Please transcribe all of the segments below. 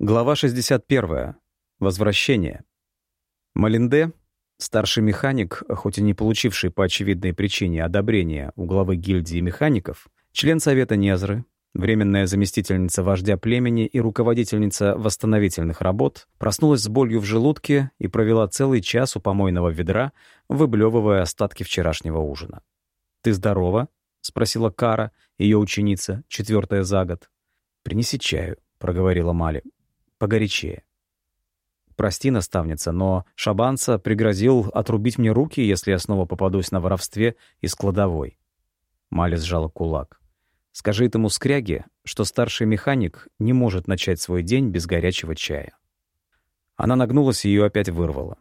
Глава 61. Возвращение. Малинде, старший механик, хоть и не получивший по очевидной причине одобрения у главы гильдии механиков, член Совета Незры, временная заместительница вождя племени и руководительница восстановительных работ, проснулась с болью в желудке и провела целый час у помойного ведра, выблевывая остатки вчерашнего ужина. «Ты здорова?» — спросила Кара, ее ученица, четвертая за год. «Принеси чаю», — проговорила Мали погорячее. Прости, наставница, но Шабанца пригрозил отрубить мне руки, если я снова попадусь на воровстве из кладовой. Мали сжала кулак. Скажи этому скряге, что старший механик не может начать свой день без горячего чая. Она нагнулась и ее опять вырвала.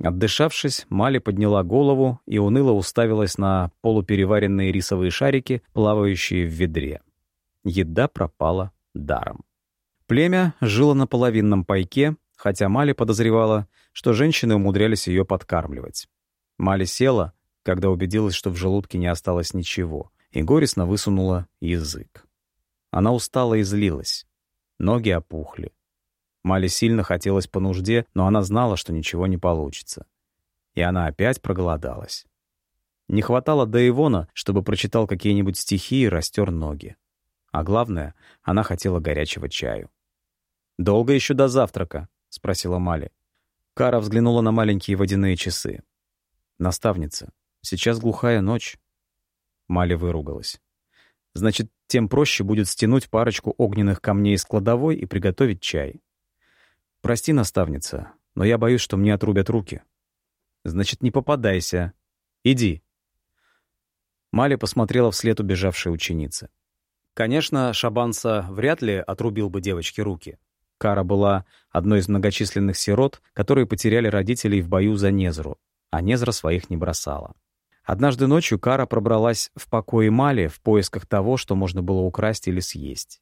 Отдышавшись, Мали подняла голову и уныло уставилась на полупереваренные рисовые шарики, плавающие в ведре. Еда пропала даром. Племя жило на половинном пайке, хотя Мали подозревала, что женщины умудрялись ее подкармливать. Мали села, когда убедилась, что в желудке не осталось ничего, и горестно высунула язык. Она устала и злилась. Ноги опухли. Мали сильно хотелось по нужде, но она знала, что ничего не получится. И она опять проголодалась. Не хватало до Ивона, чтобы прочитал какие-нибудь стихи и растер ноги. А главное, она хотела горячего чаю. «Долго еще до завтрака?» — спросила Мали. Кара взглянула на маленькие водяные часы. «Наставница, сейчас глухая ночь». Мали выругалась. «Значит, тем проще будет стянуть парочку огненных камней из кладовой и приготовить чай. Прости, наставница, но я боюсь, что мне отрубят руки. Значит, не попадайся. Иди». Мали посмотрела вслед убежавшей ученицы. Конечно, Шабанса вряд ли отрубил бы девочке руки. Кара была одной из многочисленных сирот, которые потеряли родителей в бою за Незру, а Незра своих не бросала. Однажды ночью Кара пробралась в покое Мали в поисках того, что можно было украсть или съесть.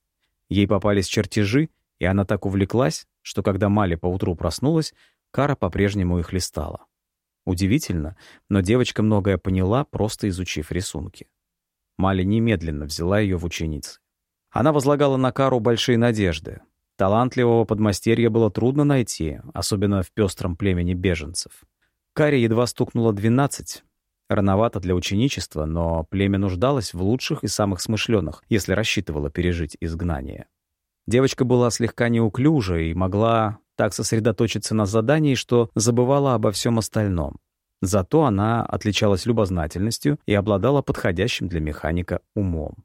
Ей попались чертежи, и она так увлеклась, что когда Мали поутру проснулась, Кара по-прежнему их листала. Удивительно, но девочка многое поняла, просто изучив рисунки. Мали немедленно взяла ее в ученицы. Она возлагала на Кару большие надежды, Талантливого подмастерья было трудно найти, особенно в пестром племени беженцев. Каре едва стукнуло 12. Рановато для ученичества, но племя нуждалось в лучших и самых смышленых, если рассчитывало пережить изгнание. Девочка была слегка неуклюжа и могла так сосредоточиться на задании, что забывала обо всем остальном. Зато она отличалась любознательностью и обладала подходящим для механика умом.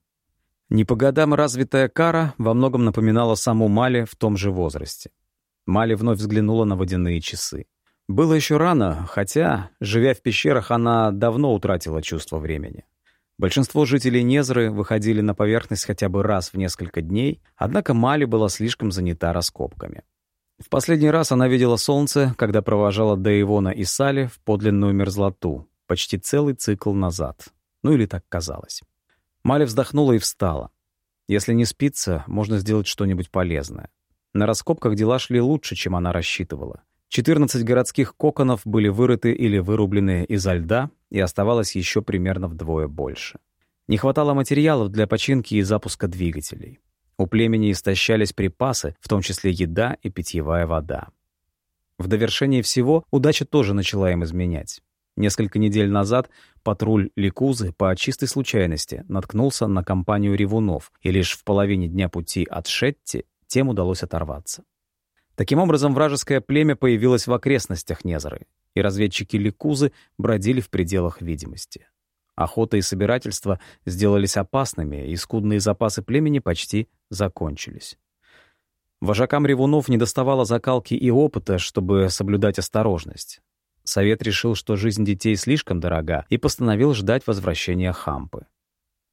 Не по годам развитая Кара во многом напоминала саму Мали в том же возрасте. Мали вновь взглянула на водяные часы. Было еще рано, хотя, живя в пещерах, она давно утратила чувство времени. Большинство жителей Незры выходили на поверхность хотя бы раз в несколько дней, однако Мали была слишком занята раскопками. В последний раз она видела солнце, когда провожала Дейвона и Сали в подлинную мерзлоту, почти целый цикл назад. Ну или так казалось. Маля вздохнула и встала. Если не спится, можно сделать что-нибудь полезное. На раскопках дела шли лучше, чем она рассчитывала. 14 городских коконов были вырыты или вырублены изо льда, и оставалось еще примерно вдвое больше. Не хватало материалов для починки и запуска двигателей. У племени истощались припасы, в том числе еда и питьевая вода. В довершении всего удача тоже начала им изменять. Несколько недель назад патруль Ликузы по чистой случайности наткнулся на компанию ревунов, и лишь в половине дня пути от Шетти тем удалось оторваться. Таким образом, вражеское племя появилось в окрестностях Незры, и разведчики Ликузы бродили в пределах видимости. Охота и собирательство сделались опасными, и скудные запасы племени почти закончились. Вожакам ревунов недоставало закалки и опыта, чтобы соблюдать осторожность. Совет решил, что жизнь детей слишком дорога, и постановил ждать возвращения Хампы.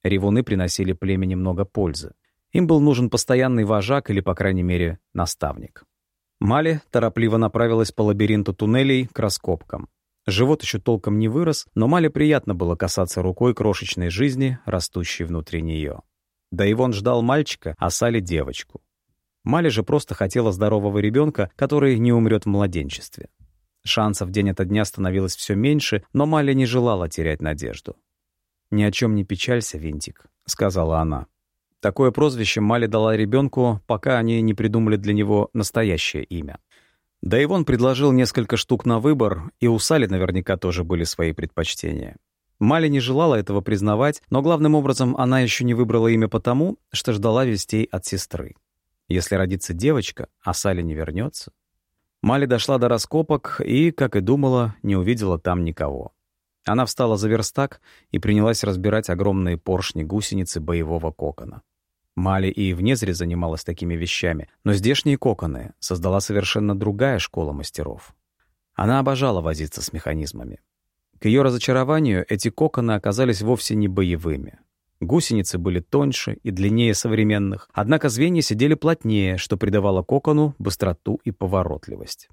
Ревуны приносили племени много пользы. Им был нужен постоянный вожак или, по крайней мере, наставник. Мали торопливо направилась по лабиринту туннелей к раскопкам. Живот еще толком не вырос, но Мале приятно было касаться рукой крошечной жизни, растущей внутри нее. Да Ивон ждал мальчика, а Сали — девочку. Мали же просто хотела здорового ребенка, который не умрет в младенчестве. Шансов день ото дня становилось все меньше, но Маля не желала терять надежду. «Ни о чем не печалься, Винтик», — сказала она. Такое прозвище Мали дала ребенку, пока они не придумали для него настоящее имя. Да и вон предложил несколько штук на выбор, и у Сали наверняка тоже были свои предпочтения. Мали не желала этого признавать, но главным образом она еще не выбрала имя потому, что ждала вестей от сестры. Если родится девочка, а Сали не вернется. Мали дошла до раскопок и, как и думала, не увидела там никого. Она встала за верстак и принялась разбирать огромные поршни гусеницы боевого кокона. Мали и в Незре занималась такими вещами, но здешние коконы создала совершенно другая школа мастеров. Она обожала возиться с механизмами. К ее разочарованию эти коконы оказались вовсе не боевыми. Гусеницы были тоньше и длиннее современных, однако звенья сидели плотнее, что придавало кокону быстроту и поворотливость.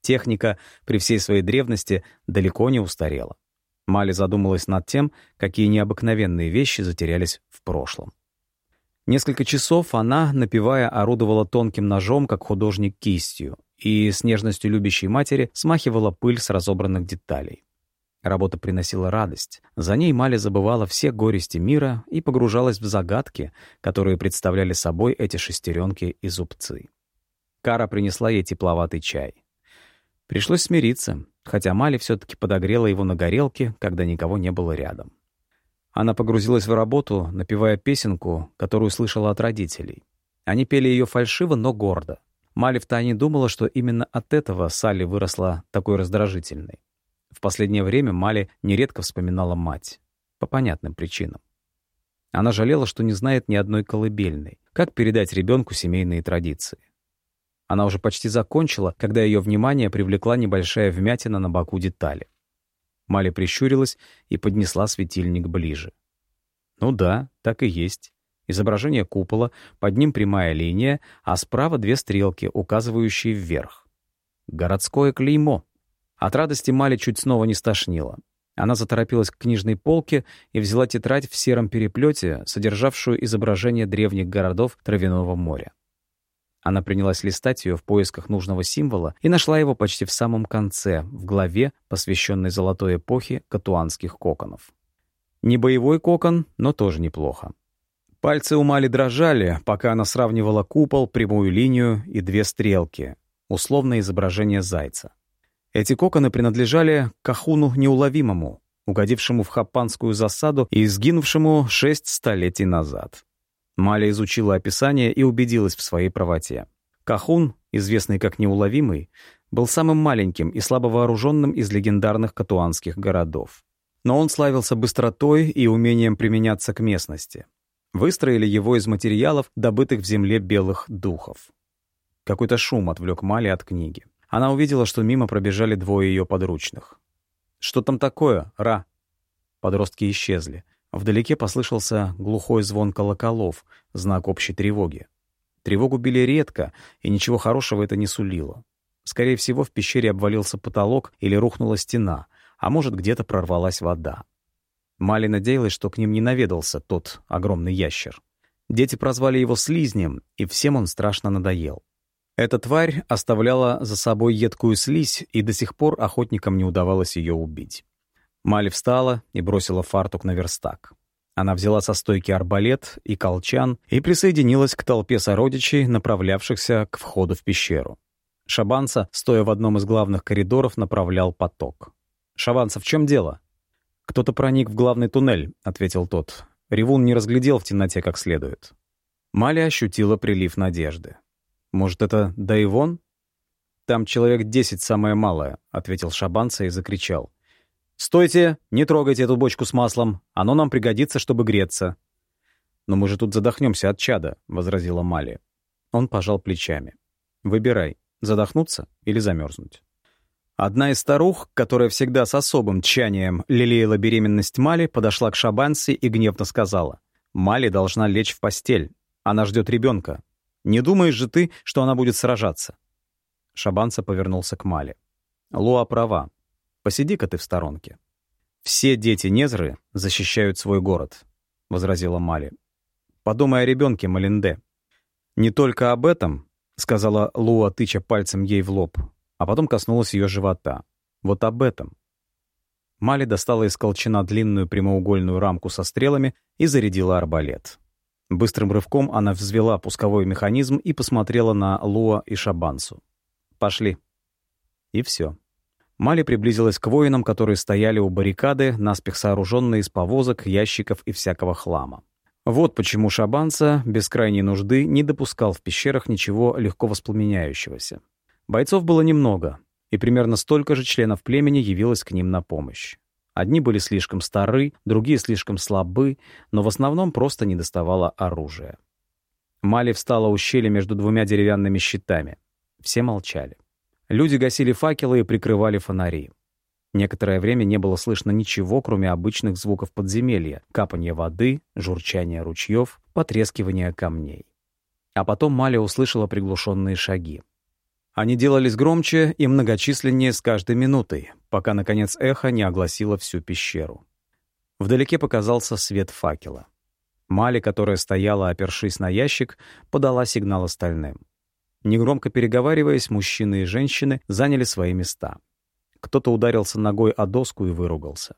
Техника при всей своей древности далеко не устарела. Мали задумалась над тем, какие необыкновенные вещи затерялись в прошлом. Несколько часов она, напевая, орудовала тонким ножом, как художник кистью, и с нежностью любящей матери смахивала пыль с разобранных деталей. Работа приносила радость. За ней Мали забывала все горести мира и погружалась в загадки, которые представляли собой эти шестеренки и зубцы. Кара принесла ей тепловатый чай. Пришлось смириться, хотя Мали все-таки подогрела его на горелке, когда никого не было рядом. Она погрузилась в работу, напевая песенку, которую слышала от родителей. Они пели ее фальшиво, но гордо. Мали втайне думала, что именно от этого Салли выросла такой раздражительной. В последнее время Мали нередко вспоминала мать. По понятным причинам. Она жалела, что не знает ни одной колыбельной. Как передать ребенку семейные традиции? Она уже почти закончила, когда ее внимание привлекла небольшая вмятина на боку детали. Мали прищурилась и поднесла светильник ближе. Ну да, так и есть. Изображение купола, под ним прямая линия, а справа две стрелки, указывающие вверх. Городское клеймо. От радости Мали чуть снова не стошнило. Она заторопилась к книжной полке и взяла тетрадь в сером переплете, содержавшую изображение древних городов Травяного моря. Она принялась листать ее в поисках нужного символа и нашла его почти в самом конце, в главе, посвященной золотой эпохе катуанских коконов. Не боевой кокон, но тоже неплохо. Пальцы у Мали дрожали, пока она сравнивала купол, прямую линию и две стрелки, условное изображение зайца. Эти коконы принадлежали Кахуну Неуловимому, угодившему в хапанскую засаду и сгинувшему шесть столетий назад. Маля изучила описание и убедилась в своей правоте. Кахун, известный как Неуловимый, был самым маленьким и слабо вооруженным из легендарных катуанских городов. Но он славился быстротой и умением применяться к местности. Выстроили его из материалов, добытых в земле белых духов. Какой-то шум отвлек Мали от книги. Она увидела, что мимо пробежали двое ее подручных. «Что там такое, Ра?» Подростки исчезли. Вдалеке послышался глухой звон колоколов, знак общей тревоги. Тревогу били редко, и ничего хорошего это не сулило. Скорее всего, в пещере обвалился потолок или рухнула стена, а может, где-то прорвалась вода. Мали надеялась, что к ним не наведался тот огромный ящер. Дети прозвали его слизнем, и всем он страшно надоел. Эта тварь оставляла за собой едкую слизь, и до сих пор охотникам не удавалось ее убить. Мали встала и бросила фартук на верстак. Она взяла со стойки арбалет и колчан и присоединилась к толпе сородичей, направлявшихся к входу в пещеру. Шабанца, стоя в одном из главных коридоров, направлял поток. «Шабанца, в чем дело?» «Кто-то проник в главный туннель», — ответил тот. Ревун не разглядел в темноте как следует. Мали ощутила прилив надежды. «Может, это Дайвон?» «Там человек десять самое малое», — ответил Шабанца и закричал. «Стойте! Не трогайте эту бочку с маслом. Оно нам пригодится, чтобы греться». «Но мы же тут задохнемся от чада», — возразила Мали. Он пожал плечами. «Выбирай, задохнуться или замерзнуть». Одна из старух, которая всегда с особым тщанием лелеяла беременность Мали, подошла к Шабанси и гневно сказала. «Мали должна лечь в постель. Она ждет ребенка. Не думаешь же ты, что она будет сражаться?» Шабанца повернулся к Мали. «Луа права. Посиди-ка ты в сторонке. Все дети Незры защищают свой город, — возразила Мали. Подумай о ребенке Малинде. Не только об этом, — сказала Луа, тыча пальцем ей в лоб, а потом коснулась ее живота. Вот об этом. Мали достала из колчана длинную прямоугольную рамку со стрелами и зарядила арбалет. Быстрым рывком она взвела пусковой механизм и посмотрела на Луа и Шабансу. «Пошли». И все. Мали приблизилась к воинам, которые стояли у баррикады, наспех сооруженные из повозок, ящиков и всякого хлама. Вот почему Шабанца без крайней нужды не допускал в пещерах ничего легко воспламеняющегося. Бойцов было немного, и примерно столько же членов племени явилось к ним на помощь. Одни были слишком стары, другие слишком слабы, но в основном просто не доставало оружия. Мали встала у щели между двумя деревянными щитами. Все молчали. Люди гасили факелы и прикрывали фонари. Некоторое время не было слышно ничего, кроме обычных звуков подземелья — капания воды, журчания ручьев, потрескивания камней. А потом Маля услышала приглушенные шаги. Они делались громче и многочисленнее с каждой минутой, пока, наконец, эхо не огласило всю пещеру. Вдалеке показался свет факела. Мали, которая стояла, опершись на ящик, подала сигнал остальным. Негромко переговариваясь, мужчины и женщины заняли свои места. Кто-то ударился ногой о доску и выругался.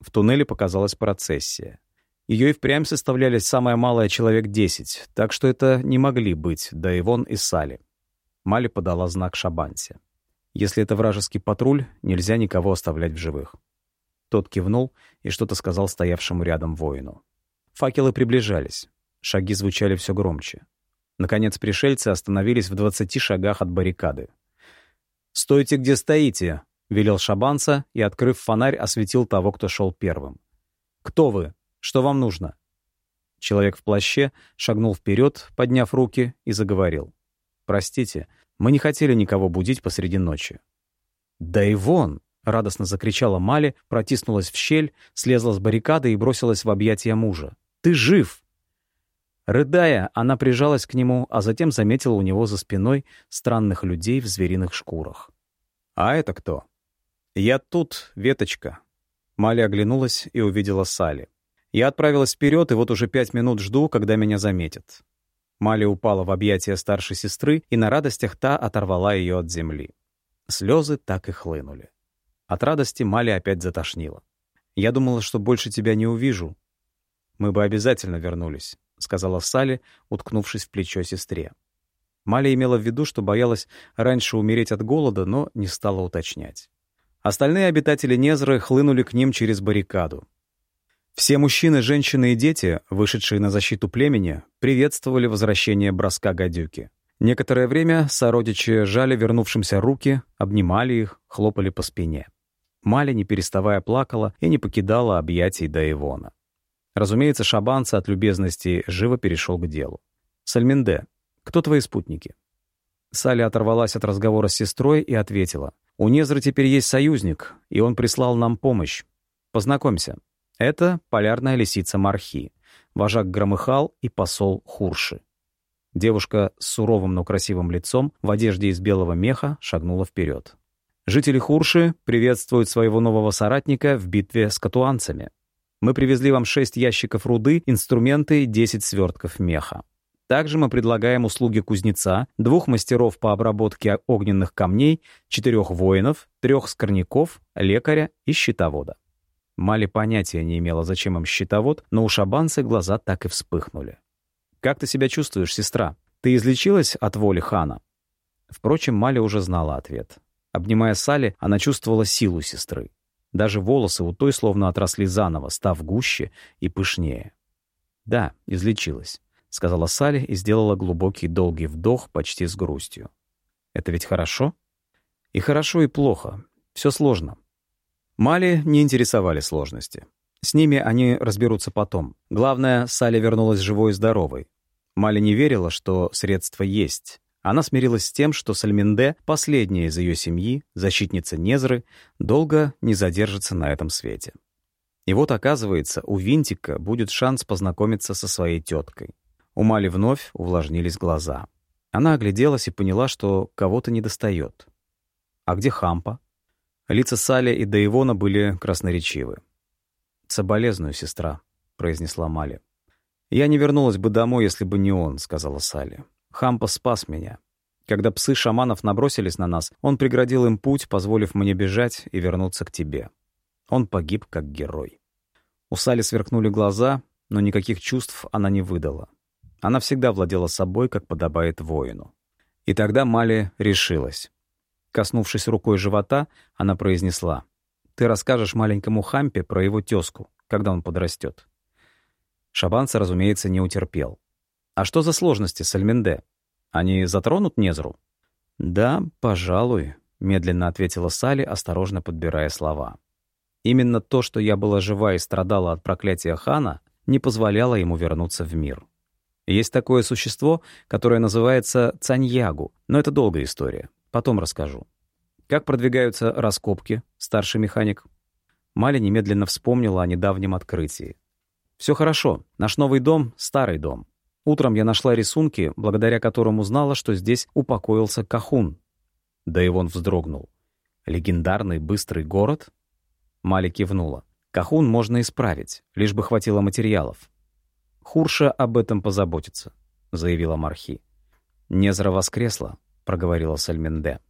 В туннеле показалась процессия. Ее и впрямь составляли самое малое человек десять, так что это не могли быть Даивон и Сали. Мали подала знак Шабансе. Если это вражеский патруль, нельзя никого оставлять в живых. Тот кивнул и что-то сказал стоявшему рядом воину. Факелы приближались. Шаги звучали все громче. Наконец пришельцы остановились в двадцати шагах от баррикады. «Стойте, где стоите!» — велел Шабанца и, открыв фонарь, осветил того, кто шел первым. «Кто вы? Что вам нужно?» Человек в плаще шагнул вперед, подняв руки, и заговорил. «Простите, мы не хотели никого будить посреди ночи». «Да и вон!» — радостно закричала Мали, протиснулась в щель, слезла с баррикады и бросилась в объятия мужа. «Ты жив!» Рыдая, она прижалась к нему, а затем заметила у него за спиной странных людей в звериных шкурах. «А это кто?» «Я тут, веточка». Мали оглянулась и увидела Сали. Я отправилась вперед, и вот уже пять минут жду, когда меня заметят. Мали упала в объятия старшей сестры, и на радостях та оторвала ее от земли. Слезы так и хлынули. От радости Мали опять затошнила. «Я думала, что больше тебя не увижу. Мы бы обязательно вернулись сказала Салли, уткнувшись в плечо сестре. Маля имела в виду, что боялась раньше умереть от голода, но не стала уточнять. Остальные обитатели Незры хлынули к ним через баррикаду. Все мужчины, женщины и дети, вышедшие на защиту племени, приветствовали возвращение броска гадюки. Некоторое время сородичи жали вернувшимся руки, обнимали их, хлопали по спине. Маля, не переставая, плакала и не покидала объятий Даивона. Разумеется, Шабанца от любезности живо перешел к делу. «Сальминде, кто твои спутники?» Саля оторвалась от разговора с сестрой и ответила. «У Незры теперь есть союзник, и он прислал нам помощь. Познакомься. Это полярная лисица Мархи, вожак Громыхал и посол Хурши». Девушка с суровым, но красивым лицом в одежде из белого меха шагнула вперед. Жители Хурши приветствуют своего нового соратника в битве с катуанцами. Мы привезли вам 6 ящиков руды, инструменты и 10 свертков меха. Также мы предлагаем услуги кузнеца, двух мастеров по обработке огненных камней, четырех воинов, трех скорняков, лекаря и щитовода. Мали понятия не имела, зачем им щитовод, но у шабанцы глаза так и вспыхнули. «Как ты себя чувствуешь, сестра? Ты излечилась от воли хана?» Впрочем, Мали уже знала ответ. Обнимая Сали, она чувствовала силу сестры. Даже волосы у той словно отросли заново, став гуще и пышнее. «Да, излечилась», — сказала Салли и сделала глубокий долгий вдох почти с грустью. «Это ведь хорошо?» «И хорошо, и плохо. Все сложно». Мали не интересовали сложности. С ними они разберутся потом. Главное, Салли вернулась живой и здоровой. Мали не верила, что средства есть, она смирилась с тем, что Сальминде, последняя из ее семьи, защитница Незры, долго не задержится на этом свете. И вот, оказывается, у Винтика будет шанс познакомиться со своей теткой. У Мали вновь увлажнились глаза. Она огляделась и поняла, что кого-то недостает. А где Хампа? Лица Саля и Даивона были красноречивы. «Соболезную, сестра», — произнесла Мали. «Я не вернулась бы домой, если бы не он», — сказала Салли. Хампа спас меня. Когда псы шаманов набросились на нас, он преградил им путь, позволив мне бежать и вернуться к тебе. Он погиб как герой. У Сали сверкнули глаза, но никаких чувств она не выдала. Она всегда владела собой, как подобает воину. И тогда Мали решилась. Коснувшись рукой живота, она произнесла. «Ты расскажешь маленькому Хампе про его тезку, когда он подрастет. Шабанца, разумеется, не утерпел. «А что за сложности с Альменде? Они затронут Незру?» «Да, пожалуй», — медленно ответила Сали, осторожно подбирая слова. «Именно то, что я была жива и страдала от проклятия хана, не позволяло ему вернуться в мир. Есть такое существо, которое называется Цаньягу, но это долгая история. Потом расскажу. Как продвигаются раскопки, старший механик?» Маля немедленно вспомнила о недавнем открытии. Все хорошо. Наш новый дом — старый дом. Утром я нашла рисунки, благодаря которым узнала, что здесь упокоился Кахун. Да и он вздрогнул. Легендарный быстрый город? Мали кивнула. Кахун можно исправить, лишь бы хватило материалов. Хурша об этом позаботится, заявила Мархи. Незра воскресла, проговорила Сальменде.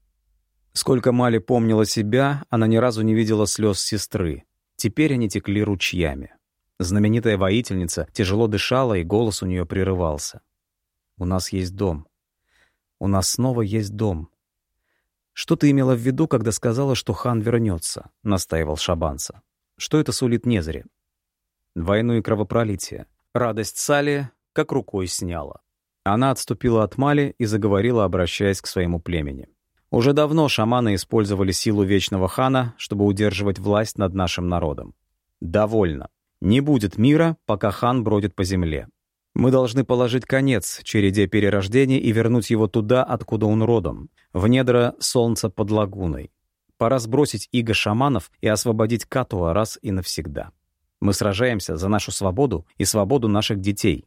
Сколько Мали помнила себя, она ни разу не видела слез сестры. Теперь они текли ручьями. Знаменитая воительница тяжело дышала, и голос у нее прерывался. «У нас есть дом. У нас снова есть дом». «Что ты имела в виду, когда сказала, что хан вернется?» — настаивал Шабанца. «Что это сулит Незре?» «Войну и кровопролитие. Радость Сали как рукой сняла». Она отступила от Мали и заговорила, обращаясь к своему племени. Уже давно шаманы использовали силу Вечного Хана, чтобы удерживать власть над нашим народом. Довольно. Не будет мира, пока хан бродит по земле. Мы должны положить конец череде перерождений и вернуть его туда, откуда он родом, в недра солнца под лагуной. Пора сбросить иго шаманов и освободить Катуа раз и навсегда. Мы сражаемся за нашу свободу и свободу наших детей.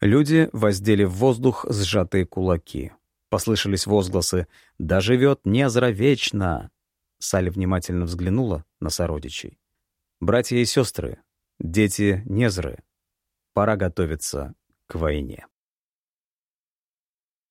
Люди воздели в воздух сжатые кулаки. Послышались возгласы «Да живет Незра вечно!» Салли внимательно взглянула на сородичей. «Братья и сестры, Дети Незры. Пора готовиться к войне.